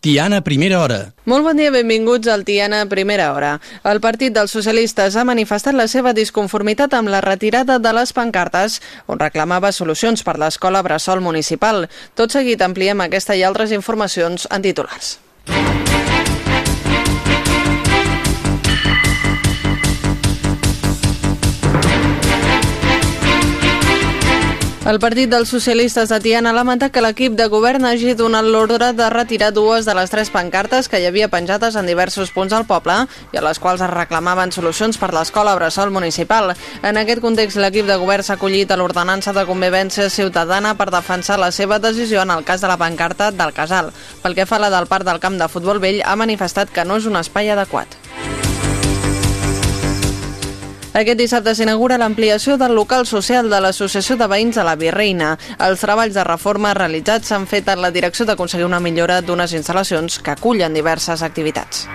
Tiana Primera Hora. Molt bon dia, benvinguts al Tiana Primera Hora. El Partit dels Socialistes ha manifestat la seva disconformitat amb la retirada de les pancartes on reclamava solucions per l'escola Bressol Municipal. Tot seguit ampliem aquesta i altres informacions en titulars. El Partit dels Socialistes de Tiana ha lamentat que l'equip de govern hagi donat l'ordre de retirar dues de les tres pancartes que hi havia penjades en diversos punts del poble i a les quals es reclamaven solucions per l'escola Bressol Municipal. En aquest context, l'equip de govern s'ha acollit a l'ordenança de convivència ciutadana per defensar la seva decisió en el cas de la pancarta del Casal. Pel que fa a la del parc del camp de futbol vell, ha manifestat que no és un espai adequat. Aquest dissabte s'inaugura l'ampliació del local social de l'Associació de Veïns de la Virreina. Els treballs de reforma realitzats s'han fet en la direcció d'aconseguir una millora d'unes instal·lacions que acullen diverses activitats.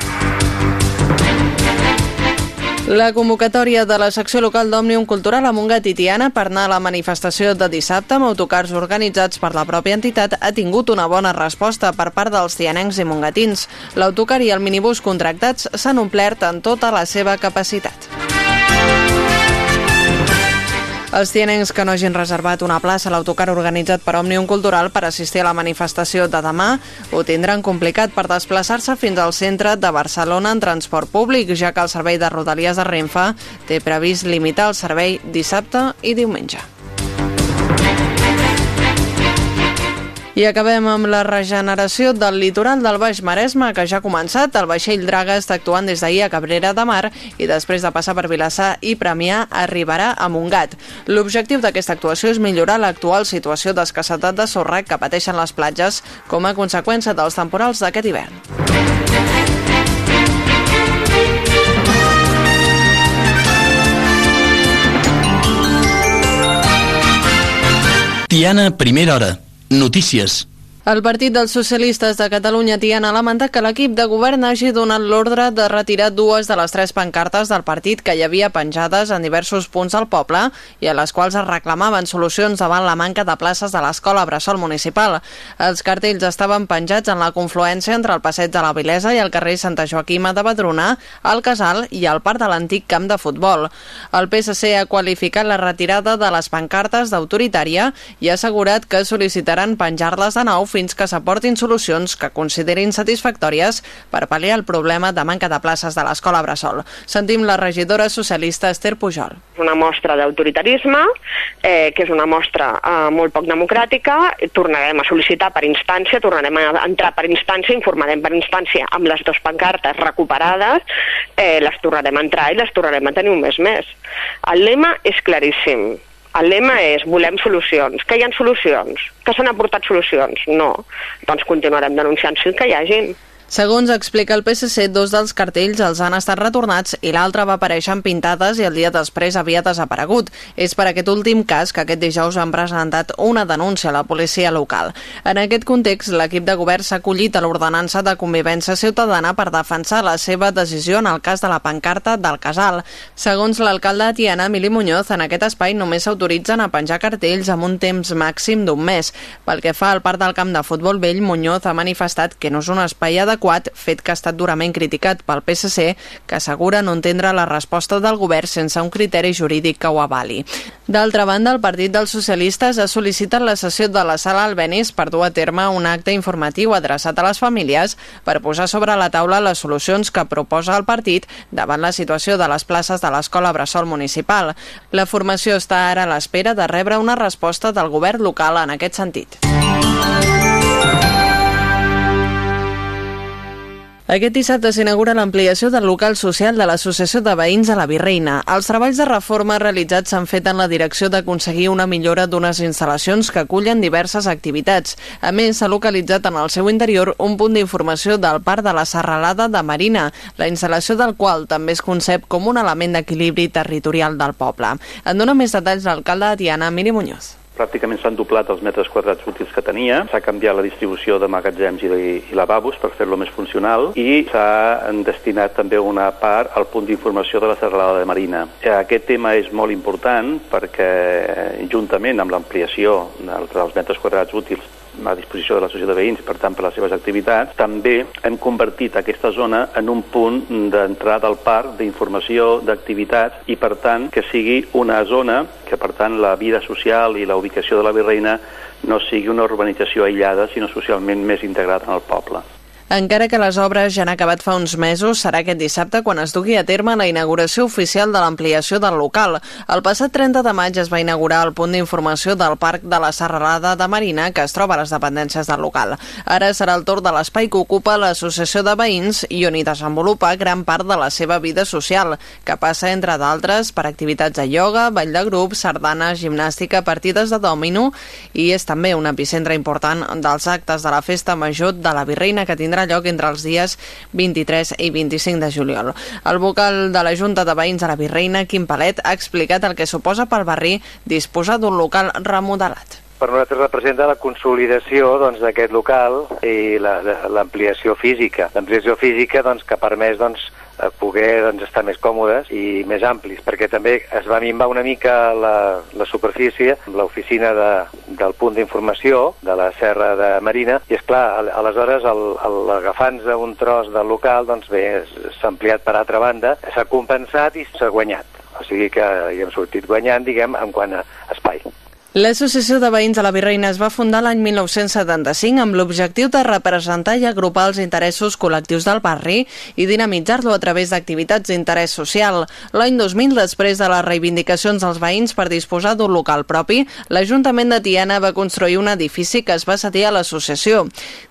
La convocatòria de la secció local d'Òmnium Cultural a Montgat i Tiana per anar a la manifestació de dissabte amb autocars organitzats per la pròpia entitat ha tingut una bona resposta per part dels tianencs i mongatins. L'autocar i el minibús contractats s'han omplert en tota la seva capacitat. Els tianencs que no hagin reservat una plaça a l'autocar organitzat per Òmnium Cultural per assistir a la manifestació de demà ho tindran complicat per desplaçar-se fins al centre de Barcelona en transport públic, ja que el servei de Rodalies de Renfe té previst limitar el servei dissabte i diumenge. I acabem amb la regeneració del litoral del Baix Maresme, que ja ha començat. El vaixell Draga està actuant des d'ahir a Cabrera de Mar i després de passar per Vilassar i Premià arribarà a Montgat. L'objectiu d'aquesta actuació és millorar l'actual situació d'escassetat de sorra que pateixen les platges com a conseqüència dels temporals d'aquest hivern. Tiana Primera Hora. Notícies. El Partit dels Socialistes de Catalunya Tiana ha lamentat que l'equip de govern hagi donat l'ordre de retirar dues de les tres pancartes del partit que hi havia penjades en diversos punts del poble i a les quals es reclamaven solucions davant la manca de places de l'escola Bressol Municipal. Els cartells estaven penjats en la confluència entre el passeig de la Vilesa i el carrer Santa Joaquima de Badruna, al Casal i al parc de l'antic camp de futbol. El PSC ha qualificat la retirada de les pancartes d'autoritària i ha assegurat que sol·licitaran penjar-les de nou fins que s'aportin solucions que considerin satisfactòries per pal·liar el problema de manca de places de l'escola Bressol. Sentim la regidora socialista Esther Pujol. Una mostra d'autoritarisme, eh, que és una mostra eh, molt poc democràtica, tornarem a sol·licitar per instància, tornarem a entrar per instància, informarem per instància amb les dues pancartes recuperades, eh, les tornarem a entrar i les tornarem a tenir un mes més. El lema és claríssim el lema és volem solucions. Que hi ha solucions? Que s'han aportat solucions? No. Doncs continuarem denunciant sí que hi hagin. Segons explica el PSC, dos dels cartells els han estat retornats i l'altre va aparèixer en pintades i el dia després havia desaparegut. És per aquest últim cas que aquest dijous han presentat una denúncia a la policia local. En aquest context, l'equip de govern s'ha acollit a l'ordenança de convivència ciutadana per defensar la seva decisió en el cas de la pancarta del casal. Segons l'alcalde de Tiana, Emili Muñoz, en aquest espai només s'autoritzen a penjar cartells amb un temps màxim d'un mes. Pel que fa al parc del camp de futbol vell, Muñoz ha manifestat que no és un espai adequat adequat, fet que ha estat durament criticat pel PSC, que assegura no entendre la resposta del govern sense un criteri jurídic que ho avali. D'altra banda, el Partit dels Socialistes ha sol·licitat la sessió de la sala Albenis per dur a terme un acte informatiu adreçat a les famílies per posar sobre la taula les solucions que proposa el partit davant la situació de les places de l'escola Bressol Municipal. La formació està ara a l'espera de rebre una resposta del govern local en aquest sentit. Aquest dissabte s'inaugura l'ampliació del local social de l'Associació de Veïns de la Virreina. Els treballs de reforma realitzats s'han fet en la direcció d'aconseguir una millora d'unes instal·lacions que acullen diverses activitats. A més, s'ha localitzat en el seu interior un punt d'informació del Parc de la Serralada de Marina, la instal·lació del qual també es concep com un element d'equilibri territorial del poble. En dona més detalls l'alcalde de Tiana, Miri Muñoz pràcticament s'han doblat els metres quadrats útils que tenia, s'ha canviat la distribució de magatzems i, i lavabos per fer-lo més funcional i s'ha destinat també una part al punt d'informació de la serralada de Marina. Aquest tema és molt important perquè juntament amb l'ampliació dels metres quadrats útils a disposició de l'associació de veïns, per tant, per les seves activitats. També hem convertit aquesta zona en un punt d'entrada al parc d'informació, d'activitats, i per tant que sigui una zona que per tant la vida social i la ubicació de la Virreina no sigui una urbanització aïllada, sinó socialment més integrada en el poble. Encara que les obres ja han acabat fa uns mesos, serà aquest dissabte quan es dugui a terme la inauguració oficial de l'ampliació del local. El passat 30 de maig es va inaugurar el punt d'informació del Parc de la Serralada de Marina, que es troba a les dependències del local. Ara serà el torn de l'espai que ocupa l'Associació de Veïns i on hi desenvolupa gran part de la seva vida social, que passa, entre d'altres, per activitats de ioga, ball de grup, sardana, gimnàstica, partides de dòmino i és també un epicentre important dels actes de la Festa Major de la Virreina que tindrà tindrà lloc entre els dies 23 i 25 de juliol. El vocal de la Junta de Veïns de la Virreina, Quim Palet, ha explicat el que suposa pel barri disposar d'un local remodelat per nosaltres representa la consolidació doncs, d'aquest doncs, local i l'ampliació física. L'ampliació física doncs, que ha permès doncs, poder doncs, estar més còmodes i més amplis, perquè també es va minvar una mica la, la superfície amb l'oficina de, del punt d'informació de la Serra de Marina, i és clar, aleshores agafant-nos un tros del local, doncs bé, s'ha ampliat per altra banda, s'ha compensat i s'ha guanyat. O sigui que hi hem sortit guanyant, diguem, en quant a espai. L'Associació de Veïns de la Virreina es va fundar l'any 1975 amb l'objectiu de representar i agrupar els interessos col·lectius del barri i dinamitzar-lo a través d'activitats d'interès social. L'any 2000, després de les reivindicacions dels veïns per disposar d'un local propi, l'Ajuntament de Tiana va construir un edifici que es va cedir a l'associació.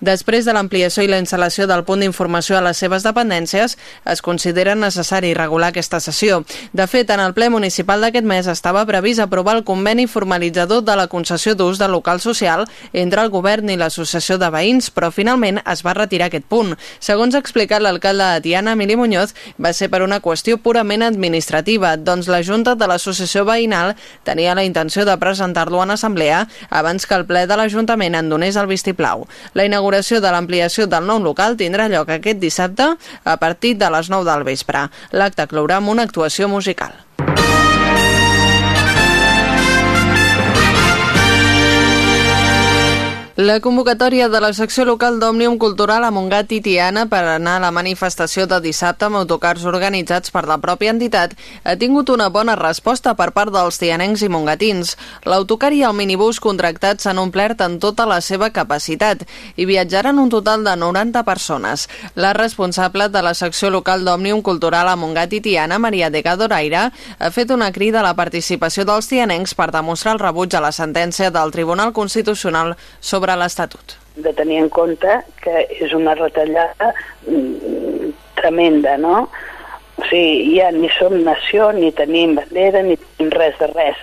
Després de l'ampliació i la instal·lació del punt d'informació a les seves dependències, es considera necessari regular aquesta sessió. De fet, en el ple municipal d'aquest mes estava previst aprovar el conveni formalitzador tratador de la concessió d'ús del local social entre el govern i l'associació de veïns, però finalment es va retirar aquest punt. Segons ha explicat l'alcalde de Tiana, Emili Muñoz, va ser per una qüestió purament administrativa, doncs la Junta de l'Associació Veïnal tenia la intenció de presentar-lo en assemblea abans que el ple de l'Ajuntament en donés el vistiplau. La inauguració de l'ampliació del nou local tindrà lloc aquest dissabte a partir de les 9 del vespre. L'acte clourà amb una actuació musical. La convocatòria de la secció local d'Òmnium Cultural a Montgat i Tiana per anar a la manifestació de dissabte amb autocars organitzats per la pròpia entitat ha tingut una bona resposta per part dels tianencs i mongatins. L'autocar i el minibús contractats s'han omplert en tota la seva capacitat i viatjaran un total de 90 persones. La responsable de la secció local d'Òmnium Cultural a Montgat i Tiana, Maria de Gadoraire, ha fet una crida a la participació dels tianencs per demostrar el rebuig a la sentència del Tribunal Constitucional sobre sobre l'Estatut. De tenir en compte que és una retallada mm, tremenda, no? O sigui, ja ni som nació, ni tenim bandera, ni tenim res de res.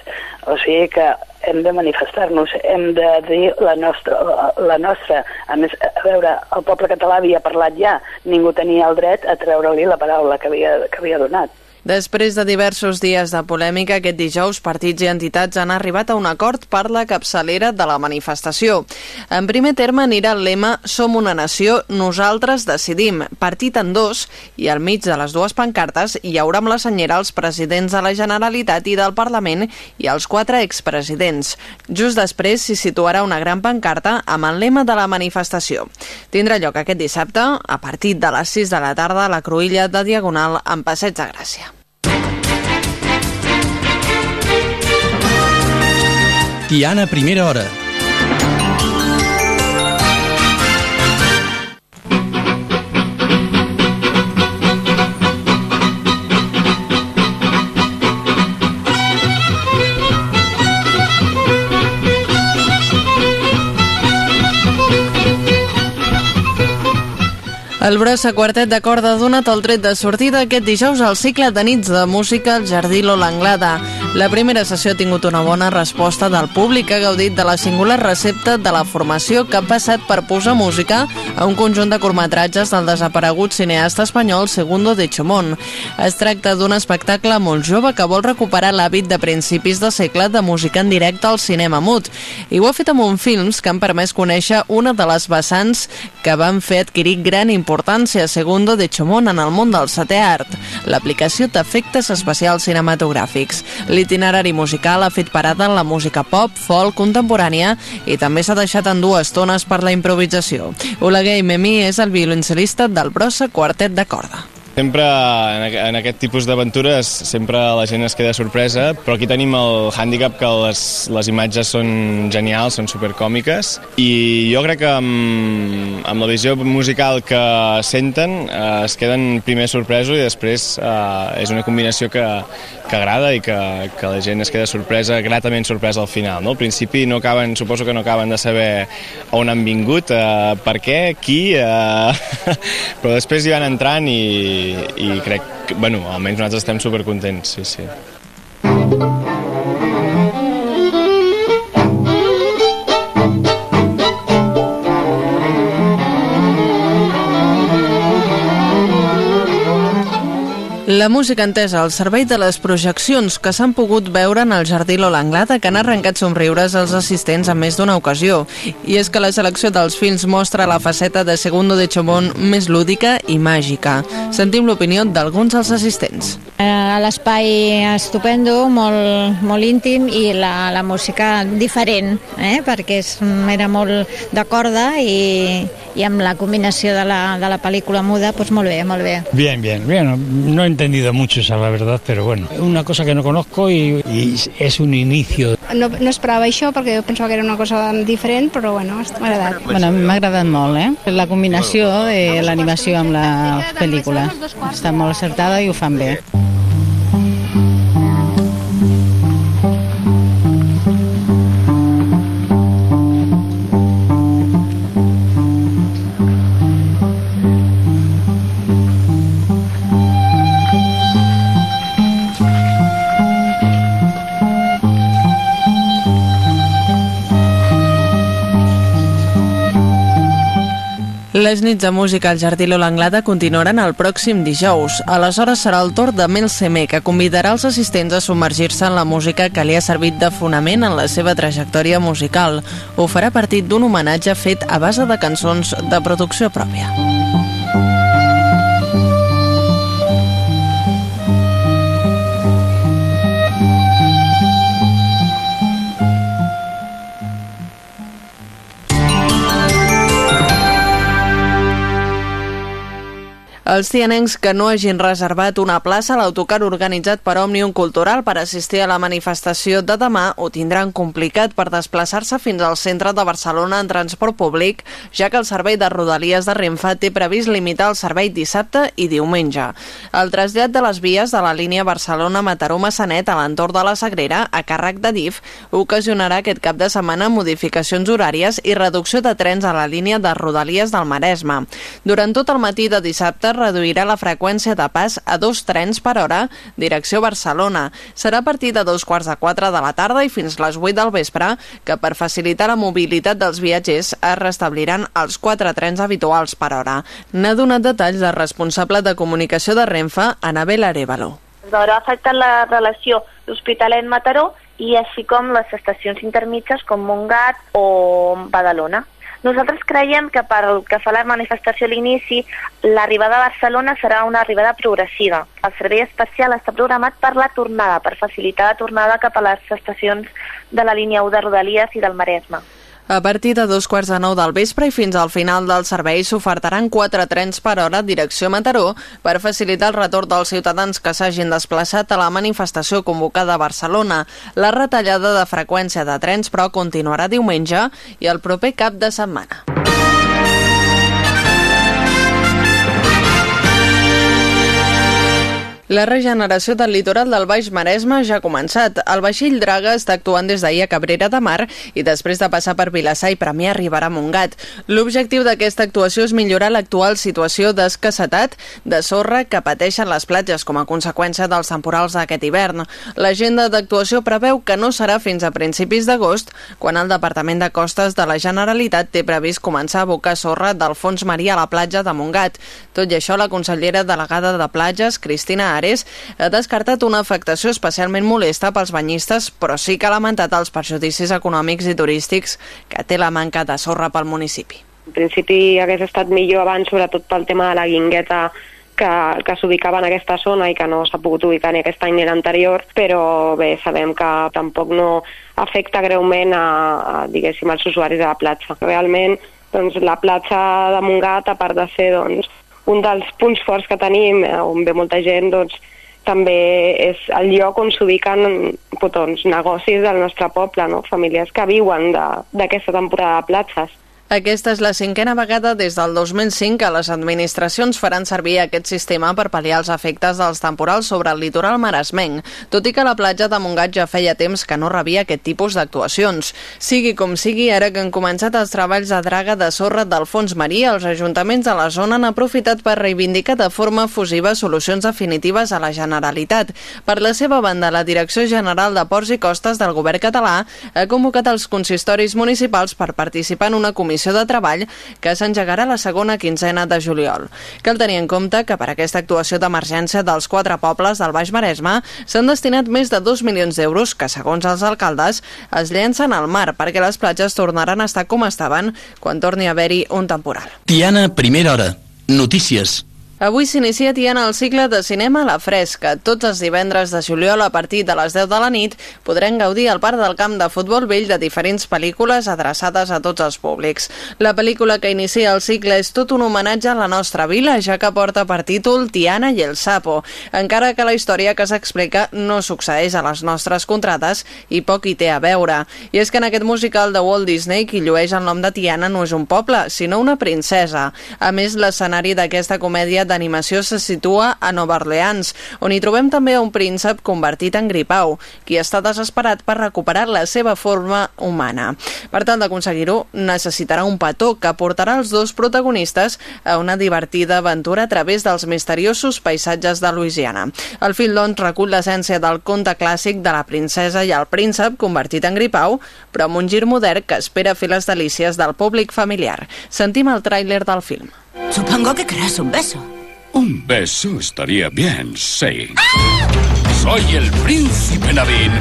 O sigui que hem de manifestar-nos, hem de dir la nostra, la nostra. A més, a veure, el poble català havia parlat ja, ningú tenia el dret a treure-li la paraula que havia, que havia donat. Després de diversos dies de polèmica, aquest dijous partits i entitats han arribat a un acord per la capçalera de la manifestació. En primer terme anirà el lema Som una nació, nosaltres decidim, partit en dos, i al mig de les dues pancartes hi haurà amb la senyera els presidents de la Generalitat i del Parlament i els quatre expresidents. Just després s'hi situarà una gran pancarta amb el lema de la manifestació. Tindrà lloc aquest dissabte, a partir de les 6 de la tarda, a la Cruïlla de Diagonal en Passeig de Gràcia. Tiana Primera Hora El Brossa Quartet de Corda ha donat el tret de sortida aquest dijous al cicle de nits de música al Jardí L'Anglada. La primera sessió ha tingut una bona resposta del públic que ha gaudit de la singular recepta de la formació que ha passat per posar música a un conjunt de curtmetratges del desaparegut cineasta espanyol Segundo de Chomón. Es tracta d'un espectacle molt jove que vol recuperar l'hàbit de principis de segle de música en directe al cinema mut i ho ha fet amb uns films que han permès conèixer una de les vessants que van fer adquirir gran importància importància segundo de Chomón en el món del setè art, l'aplicació d'efectes especials cinematogràfics. L'itinerari musical ha fet parada en la música pop, folk, contemporània i també s'ha deixat en dues tones per la improvisació. Oleguer Memí és el violoncel·lista del Brossa Quartet de Corda. Sempre en aquest tipus d'aventures sempre la gent es queda sorpresa, però aquí tenim el hàndicap que les, les imatges són genials, són supercòmiques i jo crec que amb, amb la visió musical que senten eh, es queden primer sorpresos i després eh, és una combinació que, que agrada i que, que la gent es queda sorpresa, gratament sorpresa al final. No? Al principi no acaben, suposo que no acaben de saber on han vingut, eh, per què, qui, eh, però després hi van entrant i, i, crec que, bueno, almenys nosaltres estem supercontents, sí, sí. La música entesa al servei de les projeccions que s'han pogut veure en el Jardí Lola Anglada que han arrencat somriures als assistents en més d'una ocasió. I és que la selecció dels films mostra la faceta de Segundo de Chomón més lúdica i màgica. Sentim l'opinió d'alguns dels assistents. Eh, l'espai estupendo, molt, molt íntim i la, la música diferent, eh? perquè és, era molt de corda i, i amb la combinació de la, de la pel·lícula muda, pues molt bé, molt bé. Bien, bien, bien. No entendido mucho, esa la verdad, pero bueno, una cosa que no conozco y, y es un inicio. No, no esperava això perquè jo pensava que era una cosa diferent, però bueno, m'ha agradat. Bueno, m'ha agradat molt, eh? La combinació de l'animació amb la pel·lícula. Està molt acertada i ho fan bé. Les nits de música al Jardí Lola Anglada continuaran el pròxim dijous. Aleshores serà el torn de Mel Semé, que convidarà els assistents a submergir-se en la música que li ha servit de fonament en la seva trajectòria musical. Ho farà a partir d'un homenatge fet a base de cançons de producció pròpia. Els tianencs que no hagin reservat una plaça a l'autocar organitzat per Òmnium Cultural per assistir a la manifestació de demà ho tindran complicat per desplaçar-se fins al centre de Barcelona en transport públic, ja que el servei de Rodalies de Renfe té previst limitar el servei dissabte i diumenge. El trasllat de les vies de la línia Barcelona-Mataró-Massanet a l'entorn de la Sagrera, a càrrec de DIF, ocasionarà aquest cap de setmana modificacions horàries i reducció de trens a la línia de Rodalies del Maresme. Durant tot el matí de dissabte reduirà la freqüència de pas a dos trens per hora, direcció Barcelona. Serà a partir de dos quarts de quatre de la tarda i fins les 8 del vespre, que per facilitar la mobilitat dels viatgers es restabliran els quatre trens habituals per hora. N'ha donat detalls la responsable de comunicació de Renfe, Anabel Arevalo. Es veurà afectat la relació d'Hospitalet-Mataró i així com les estacions intermitges com Montgat o Badalona. Nosaltres creiem que per que fa la manifestació a l'inici, l'arribada a Barcelona serà una arribada progressiva. El servei especial està programat per la tornada, per facilitar la tornada cap a les estacions de la línia 1 de Rodalies i del Maresme. A partir de dos quarts de nou del vespre i fins al final del servei s'ofertaran quatre trens per hora direcció Mataró per facilitar el retorn dels ciutadans que s'hagin desplaçat a la manifestació convocada a Barcelona. La retallada de freqüència de trens, però, continuarà diumenge i el proper cap de setmana. La regeneració del litoral del Baix Maresme ja ha començat. El vaixell Draga està actuant des d'ahir a Cabrera de Mar i després de passar per Vilassar i Premià arribarà a Montgat. L'objectiu d'aquesta actuació és millorar l'actual situació d'escassetat de sorra que pateixen les platges com a conseqüència dels temporals d'aquest hivern. L'agenda d'actuació preveu que no serà fins a principis d'agost quan el Departament de Costes de la Generalitat té previst començar a abocar sorra del fons marí a la platja de Montgat. Tot i això, la consellera delegada de platges, Cristina Ares, ha descartat una afectació especialment molesta pels banyistes, però sí que ha lamentat els perjudicis econòmics i turístics que té la manca de sorra pel municipi. En principi hagués estat millor abans, sobretot pel tema de la guingueta que, que s'ubicava en aquesta zona i que no s'ha pogut ubicar ni aquest any ni l'anterior, però bé, sabem que tampoc no afecta greument a, a diguéssim, als usuaris de la platja. Realment, doncs, la platja de Montgat, a part de ser doncs, un dels punts forts que tenim, eh, on ve molta gent, doncs, també és el lloc on s'ubiquen doncs, negocis del nostre poble, no? famílies que viuen d'aquesta temporada de platges. Aquesta és la cinquena vegada des del 2005 que les administracions faran servir aquest sistema per pal·liar els efectes dels temporals sobre el litoral maresmenc, tot i que la platja de Montgat ja feia temps que no rebia aquest tipus d'actuacions. Sigui com sigui, ara que han començat els treballs de draga de sorra del fons marí, els ajuntaments de la zona han aprofitat per reivindicar de forma fusiva solucions definitives a la Generalitat. Per la seva banda, la Direcció General de Ports i Costes del Govern català ha convocat els consistoris municipals per participar en una comissió comissió de treball que s'engegarà la segona quinzena de juliol. Cal tenir en compte que per aquesta actuació d'emergència dels quatre pobles del Baix Maresme s'han destinat més de 2 milions d'euros que, segons els alcaldes, es llencen al mar perquè les platges tornaran a estar com estaven quan torni a haver-hi un temporal. Tiana, primera hora. Notícies. Avui s'inicia Tiana el cicle de cinema a la fresca. Tots els divendres de juliol a partir de les 10 de la nit podrem gaudir al Parc del Camp de Futbol Vell de diferents pel·lícules adreçades a tots els públics. La pel·lícula que inicia el cicle és tot un homenatge a la nostra vila, ja que porta per títol Tiana i el Sapo, encara que la història que s'explica no succeeix a les nostres contrades i poc hi té a veure. I és que en aquest musical de Walt Disney qui llueix el nom de Tiana no és un poble, sinó una princesa. A més, l'escenari d'aquesta comèdia d'animació se situa a Nova Orleans, on hi trobem també un príncep convertit en gripau, qui està desesperat per recuperar la seva forma humana. Per tal d'aconseguir-ho, necessitarà un petó que portarà els dos protagonistes a una divertida aventura a través dels misteriosos paisatges de Louisiana. El film, doncs, recull l'essència del conte clàssic de la princesa i el príncep convertit en gripau, però amb un gir modern que espera fer les delícies del públic familiar. Sentim el tràiler del film. Supongo que querrás un beso. Un beso estaría bien, sí. Soy el príncipe Navin.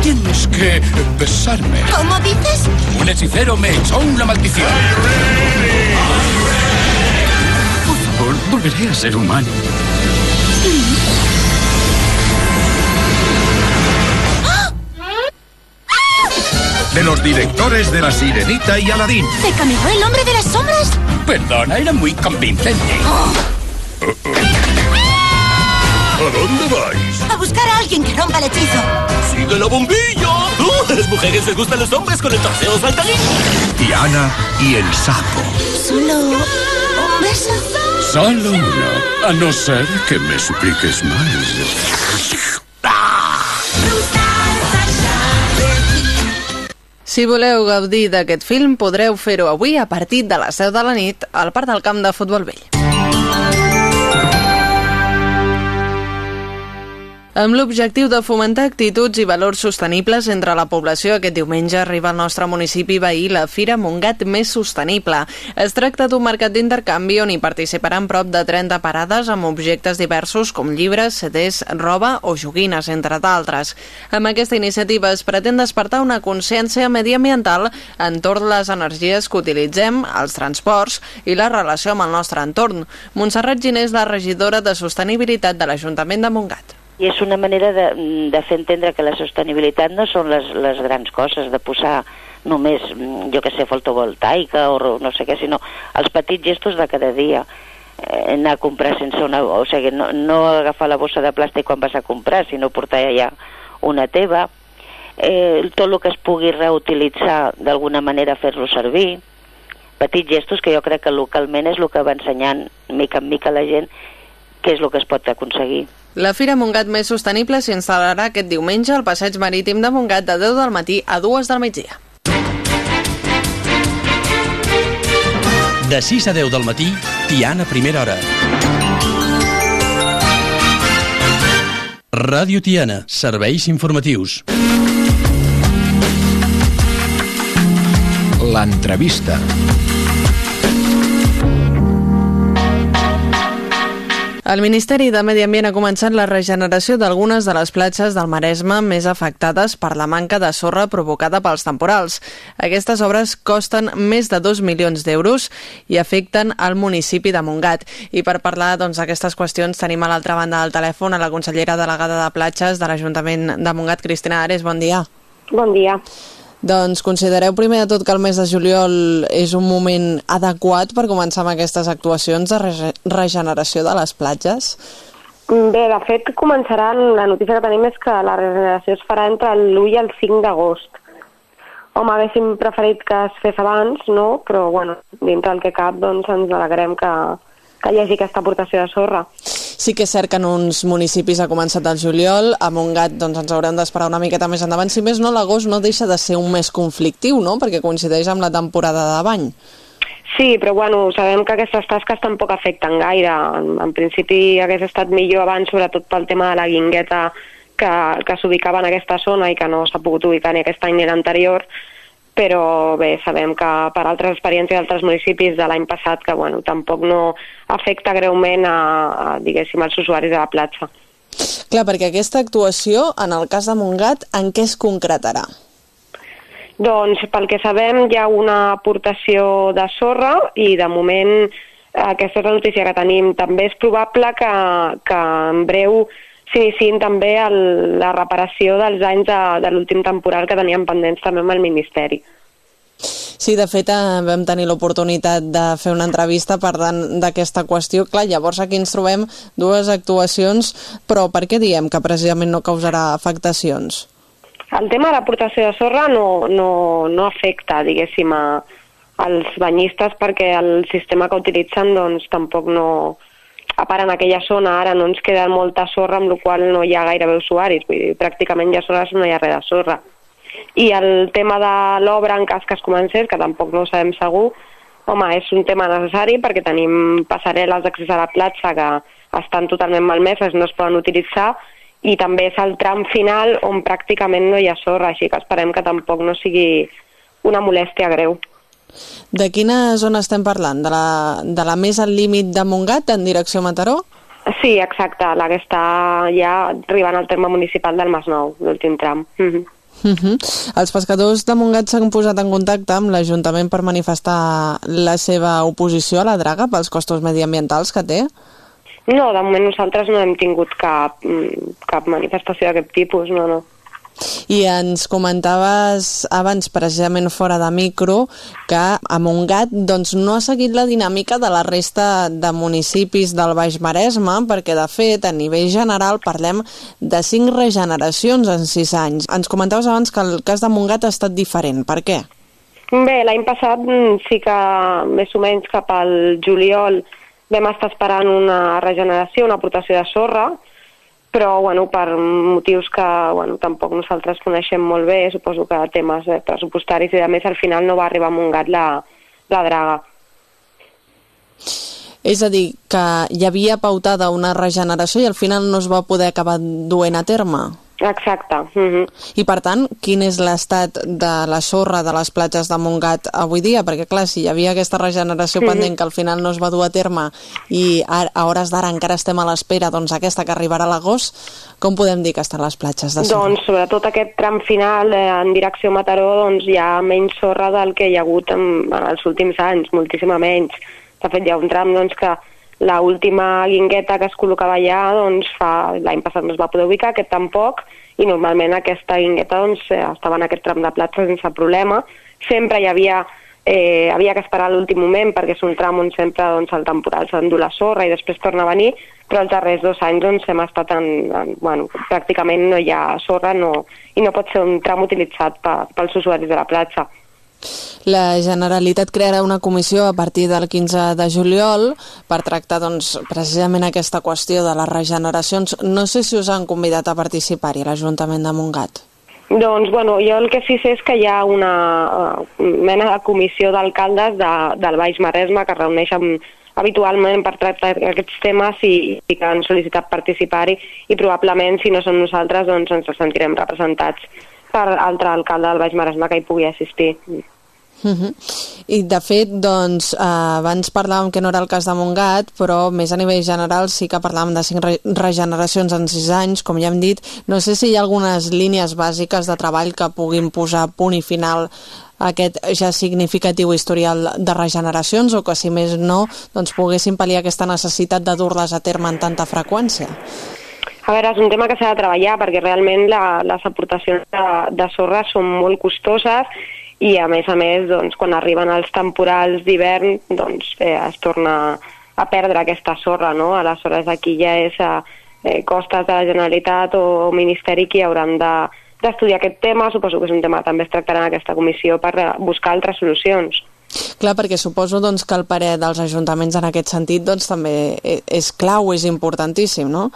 Tienes que besarme. ¿Cómo dices? Un hechicero me echó una maldición. Por favor, volveré a ser humano. De los directores de La Sirenita y Aladín. ¿Te caminó el hombre de las sombras? Perdona, era muy convincente. ¿A dónde vais? A buscar a alguien que rompa el hechizo. ¡Sigue la bombilla! ¡Uh! las mujeres les gustan los hombres con el trasero saltarín. Tiana y el sapo. ¿Solo un beso? Solo uno, a no ser que me supliques más. Si voleu gaudir d'aquest film, podreu fer-ho avui a partir de les 10 de la nit al Parc del Camp de Futbol Vell. Amb l'objectiu de fomentar actituds i valors sostenibles entre la població, aquest diumenge arriba al nostre municipi veí la Fira Montgat Més Sostenible. Es tracta d'un mercat d'intercanvi on hi participaran prop de 30 parades amb objectes diversos com llibres, CDs, roba o joguines, entre d'altres. Amb aquesta iniciativa es pretén despertar una consciència mediambiental entorn les energies que utilitzem, els transports i la relació amb el nostre entorn. Montserrat Ginés, la regidora de Sostenibilitat de l'Ajuntament de Montgat i és una manera de, de fer entendre que la sostenibilitat no són les, les grans coses, de posar només, jo que sé, fotovoltaica o no sé què, sinó els petits gestos de cada dia. Eh, anar a comprar sense una... O sigui, no, no agafar la bossa de plàstic quan vas a comprar, sinó portar allà una teva. Eh, tot el que es pugui reutilitzar d'alguna manera fer-lo servir. Petits gestos que jo crec que localment és el que va ensenyant mica en mica la gent què és el que es pot aconseguir. La Fira Montgat Més Sostenible s'instal·larà aquest diumenge al passeig marítim de Montgat de 10 del matí a 2 del migdia. De 6 a 10 del matí, Tiana Primera Hora. Ràdio Tiana, serveis informatius. L'entrevista. El Ministeri de Medi Ambient ha començat la regeneració d'algunes de les platges del Maresme més afectades per la manca de sorra provocada pels temporals. Aquestes obres costen més de 2 milions d'euros i afecten al municipi de Montgat. I per parlar doncs, d'aquestes doncs, qüestions tenim a l'altra banda del telèfon a la consellera delegada de platges de l'Ajuntament de Montgat, Cristina Ares. Bon dia. Bon dia. Doncs considereu primer de tot que el mes de juliol és un moment adequat per començar amb aquestes actuacions de rege regeneració de les platges? Bé, de fet, començaran, la notícia que tenim és que la regeneració es farà entre l'1 i el 5 d'agost. Home, haguéssim preferit que es fes abans, no? Però, bueno, dintre el que cap, doncs ens alegrem que, que hi hagi aquesta aportació de sorra. Sí que és cert que en uns municipis ha començat el juliol, a Montgat doncs, ens haurem d'esperar una miqueta més endavant. Si més no, l'agost no deixa de ser un mes conflictiu, no?, perquè coincideix amb la temporada de bany. Sí, però bueno, sabem que aquestes tasques tampoc afecten gaire. En, en principi hagués estat millor abans, sobretot pel tema de la guingueta que, que s'ubicava en aquesta zona i que no s'ha pogut ubicar ni aquest any ni l'anterior, però bé, sabem que per altres experiències d'altres municipis de l'any passat que bueno, tampoc no afecta greument a, a, diguéssim, als usuaris de la platja. Clar, perquè aquesta actuació, en el cas de Montgat, en què es concretarà? Doncs, pel que sabem, hi ha una aportació de sorra i, de moment, aquesta és la notícia que tenim. També és probable que, que en breu s'iniciïn també el, la reparació dels anys de, de l'últim temporal que teníem pendents també amb el Ministeri. Sí, de fet, eh, vam tenir l'oportunitat de fer una entrevista parlant d'aquesta qüestió. Clar, llavors aquí ens trobem dues actuacions, però per què diem que precisament no causarà afectacions? El tema de l'aportació de sorra no, no, no afecta, diguéssim, a, als banyistes perquè el sistema que utilitzen doncs, tampoc no, a part en aquella zona ara no ens queda molta sorra, amb la qual no hi ha gairebé usuaris, vull dir, pràcticament ja sorra no hi ha res de sorra. I el tema de l'obra en cas que es comencés, que tampoc no ho sabem segur, home, és un tema necessari perquè tenim passarel·les d'accés a la platja que estan totalment malmeses, no es poden utilitzar, i també és el tram final on pràcticament no hi ha sorra, així que esperem que tampoc no sigui una molèstia greu. De quina zona estem parlant? De la, de la més al límit de Montgat en direcció a Mataró? Sí, exacte, la que està ja arribant al terme municipal del Masnou, l'últim tram. Mm -hmm. Uh -huh. Els pescadors de Montgat s'han posat en contacte amb l'Ajuntament per manifestar la seva oposició a la draga pels costos mediambientals que té? No, de moment nosaltres no hem tingut cap, cap manifestació d'aquest tipus, no, no. I ens comentaves abans, precisament fora de micro, que a Montgat doncs, no ha seguit la dinàmica de la resta de municipis del Baix Maresme, perquè de fet, a nivell general, parlem de cinc regeneracions en sis anys. Ens comentaves abans que el cas de Montgat ha estat diferent. Per què? Bé, l'any passat mm, sí que més o menys cap al juliol vam estar esperant una regeneració, una aportació de sorra, però bueno, per motius que bueno, tampoc nosaltres coneixem molt bé, suposo que temes eh, pressupostaris i a més al final no va arribar a Montgat la, la draga. És a dir, que hi havia pautada una regeneració i al final no es va poder acabar duent a terme? Exacte. Uh -huh. I per tant, quin és l'estat de la sorra de les platges de Montgat avui dia? Perquè clar, si hi havia aquesta regeneració uh -huh. pendent que al final no es va dur a terme i a, a hores d'ara encara estem a l'espera, doncs aquesta que arribarà a l'agost, com podem dir que estan les platges de sorra? Doncs sobretot aquest tram final eh, en direcció a Mataró doncs hi ha menys sorra del que hi ha hagut en, en els últims anys, moltíssima menys. De fet, hi ha un tram doncs, que la última guingueta que es col·locava allà doncs, fa l'any passat no es va poder ubicar, aquest tampoc, i normalment aquesta guingueta doncs, eh, estava en aquest tram de platja sense problema. Sempre hi havia eh, havia que esperar l'últim moment perquè és un tram on sempre doncs, el temporal s'endú la sorra i després torna a venir, però els darrers dos anys doncs, hem estat en, en, bueno, pràcticament no hi ha sorra no, i no pot ser un tram utilitzat per, pels usuaris de la platja. La Generalitat crearà una comissió a partir del 15 de juliol per tractar doncs, precisament aquesta qüestió de les regeneracions. No sé si us han convidat a participar-hi a l'Ajuntament de Montgat. Doncs, bueno, jo el que sí sé és que hi ha una uh, mena de comissió d'alcaldes de, del Baix Maresme que reuneix amb, habitualment per tractar aquests temes i, i que han sol·licitat participar-hi i probablement, si no som nosaltres, doncs ens sentirem representats per altre alcalde del Baix Maresme que hi pugui assistir. Uh -huh. I de fet, doncs, eh, abans parlàvem que no era el cas de Montgat, però més a nivell general sí que parlàvem de cinc re regeneracions en sis anys, com ja hem dit. No sé si hi ha algunes línies bàsiques de treball que puguin posar punt i final a aquest ja significatiu historial de regeneracions o que, si més no, doncs poguessin pal·liar aquesta necessitat de dur-les a terme en tanta freqüència. A veure, és un tema que s'ha de treballar perquè realment la, les aportacions de, de sorra són molt costoses i a més a més doncs, quan arriben els temporals d'hivern doncs, eh, es torna a perdre aquesta sorra, no? Aleshores aquí ja és eh, costes de la Generalitat o Ministeri qui hauran de, d'estudiar aquest tema, suposo que és un tema que també es tractarà en aquesta comissió per eh, buscar altres solucions. Clar, perquè suposo doncs, que el parer dels ajuntaments en aquest sentit doncs, també e, és clau, és importantíssim, no?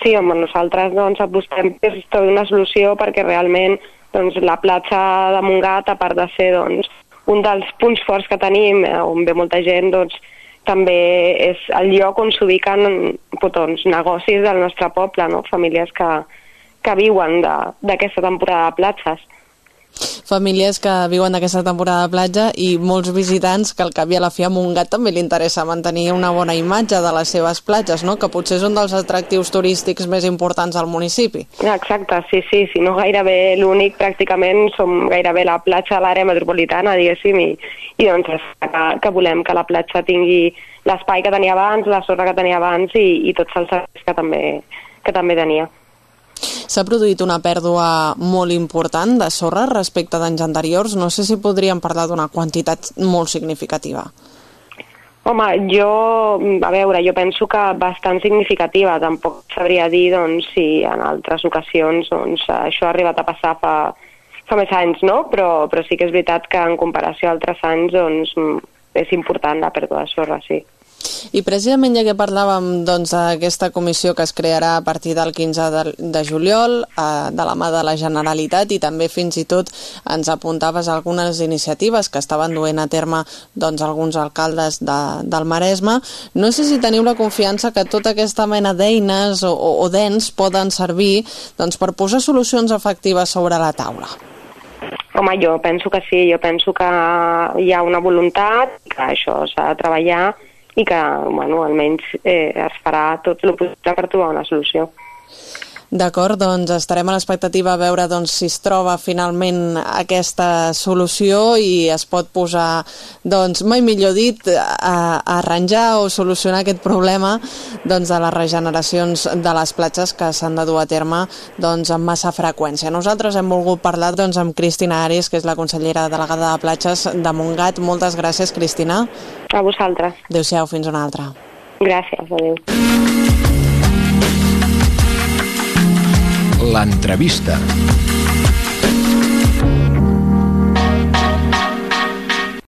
Sí, home, nosaltres doncs, apostem per trobar una solució perquè realment doncs, la platja de Montgat, a part de ser doncs, un dels punts forts que tenim, eh, on ve molta gent, doncs, també és el lloc on s'ubiquen doncs, negocis del nostre poble, no? famílies que, que viuen d'aquesta temporada de platges famílies que viuen d'aquesta temporada de platja i molts visitants que al cap i a la fi a Montgat també li interessa mantenir una bona imatge de les seves platges, no? que potser és un dels atractius turístics més importants al municipi. Exacte, sí, sí, si no gairebé l'únic pràcticament som gairebé la platja de l'àrea metropolitana, diguéssim, i, i doncs que, que volem que la platja tingui l'espai que tenia abans, la sorra que tenia abans i, i tots els serveis que també, que també tenia. S'ha produït una pèrdua molt important de sorra respecte d'anys anteriors. No sé si podríem parlar d'una quantitat molt significativa. Home, jo, a veure, jo penso que bastant significativa. Tampoc sabria dir doncs, si en altres ocasions doncs, això ha arribat a passar fa, fa més anys, no? Però, però sí que és veritat que en comparació a altres anys doncs, és important la pèrdua de sorra, sí. I precisament ja que parlàvem doncs, d'aquesta doncs, comissió que es crearà a partir del 15 de, de juliol, eh, de la mà de la Generalitat, i també fins i tot ens apuntaves algunes iniciatives que estaven duent a terme doncs, alguns alcaldes de, del Maresme. No sé si teniu la confiança que tota aquesta mena d'eines o, o, o d'ens poden servir doncs, per posar solucions efectives sobre la taula. Home, jo penso que sí, jo penso que hi ha una voluntat, que això s'ha de treballar i que bueno, almenys eh, es farà tot el possible per trobar una solució. D'acord, doncs estarem a l'expectativa a veure doncs, si es troba finalment aquesta solució i es pot posar, doncs, mai millor dit, a, a arranjar o solucionar aquest problema doncs, de les regeneracions de les platges que s'han de dur a terme doncs, amb massa freqüència. Nosaltres hem volgut parlar doncs, amb Cristina Aris, que és la consellera delegada de platges de Montgat. Moltes gràcies, Cristina. A vosaltres. Adéu-siau, fins una altra. Gràcies, adéu. L'entrevista.